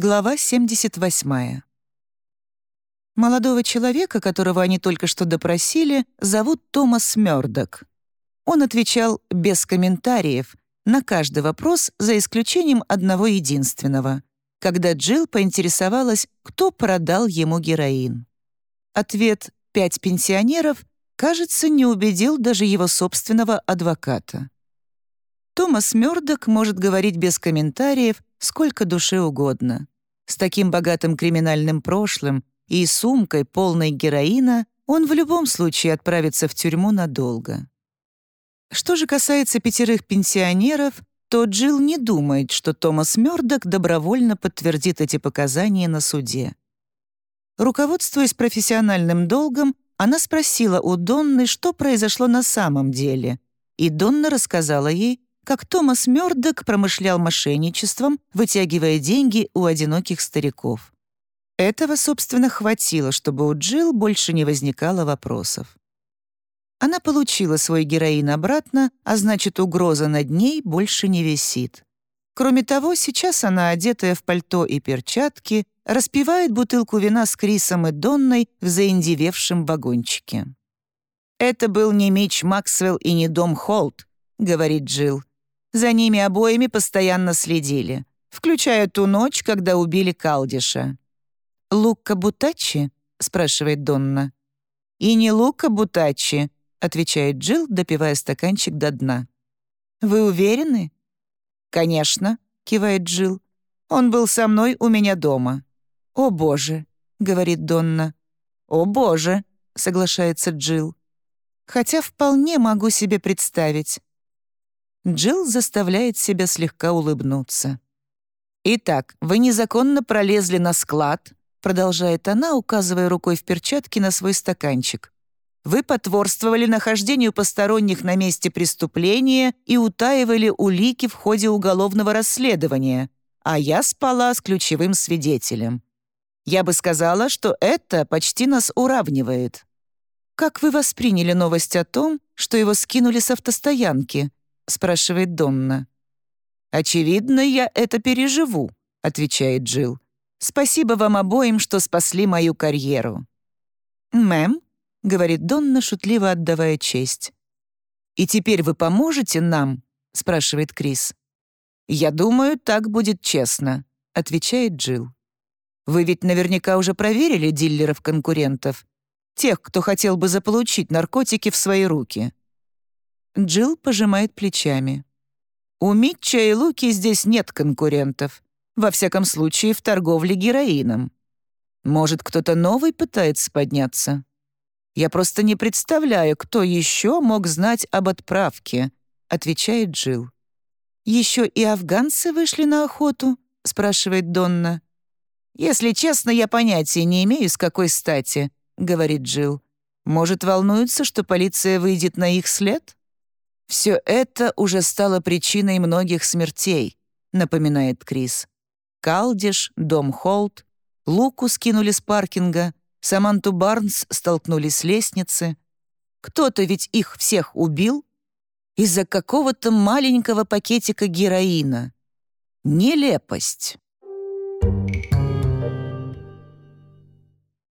Глава 78. Молодого человека, которого они только что допросили, зовут Томас Мёрдок. Он отвечал без комментариев на каждый вопрос, за исключением одного единственного, когда Джилл поинтересовалась, кто продал ему героин. Ответ «пять пенсионеров» кажется, не убедил даже его собственного адвоката. Томас Мёрдок может говорить без комментариев сколько душе угодно. С таким богатым криминальным прошлым и сумкой, полной героина, он в любом случае отправится в тюрьму надолго. Что же касается пятерых пенсионеров, то Джилл не думает, что Томас Мёрдок добровольно подтвердит эти показания на суде. Руководствуясь профессиональным долгом, она спросила у Донны, что произошло на самом деле, и Донна рассказала ей, как Томас Мёрдок промышлял мошенничеством, вытягивая деньги у одиноких стариков. Этого, собственно, хватило, чтобы у Джилл больше не возникало вопросов. Она получила свой героин обратно, а значит, угроза над ней больше не висит. Кроме того, сейчас она, одетая в пальто и перчатки, распивает бутылку вина с Крисом и Донной в заиндевевшем вагончике. «Это был не Мич Максвелл и не Дом Холт», — говорит Джилл. За ними обоими постоянно следили, включая ту ночь, когда убили Калдиша. «Лука Бутачи?» — спрашивает Донна. «И не Лука Бутачи», — отвечает Джилл, допивая стаканчик до дна. «Вы уверены?» «Конечно», — кивает Джилл. «Он был со мной у меня дома». «О, боже», — говорит Донна. «О, боже», — соглашается Джилл. «Хотя вполне могу себе представить. Джилл заставляет себя слегка улыбнуться. «Итак, вы незаконно пролезли на склад», продолжает она, указывая рукой в перчатке на свой стаканчик. «Вы потворствовали нахождению посторонних на месте преступления и утаивали улики в ходе уголовного расследования, а я спала с ключевым свидетелем. Я бы сказала, что это почти нас уравнивает». «Как вы восприняли новость о том, что его скинули с автостоянки?» — спрашивает Донна. «Очевидно, я это переживу», — отвечает Джилл. «Спасибо вам обоим, что спасли мою карьеру». «Мэм», — говорит Донна, шутливо отдавая честь. «И теперь вы поможете нам?» — спрашивает Крис. «Я думаю, так будет честно», — отвечает Джилл. «Вы ведь наверняка уже проверили дилеров-конкурентов, тех, кто хотел бы заполучить наркотики в свои руки. Джилл пожимает плечами. «У Митча и Луки здесь нет конкурентов. Во всяком случае, в торговле героином. Может, кто-то новый пытается подняться? Я просто не представляю, кто еще мог знать об отправке», — отвечает Джилл. «Еще и афганцы вышли на охоту?» — спрашивает Донна. «Если честно, я понятия не имею, с какой стати», — говорит Джилл. «Может, волнуются, что полиция выйдет на их след?» «Все это уже стало причиной многих смертей», — напоминает Крис. Калдиш, Дом Холт, Луку скинули с паркинга, Саманту Барнс столкнули с лестницы. Кто-то ведь их всех убил из-за какого-то маленького пакетика героина. Нелепость.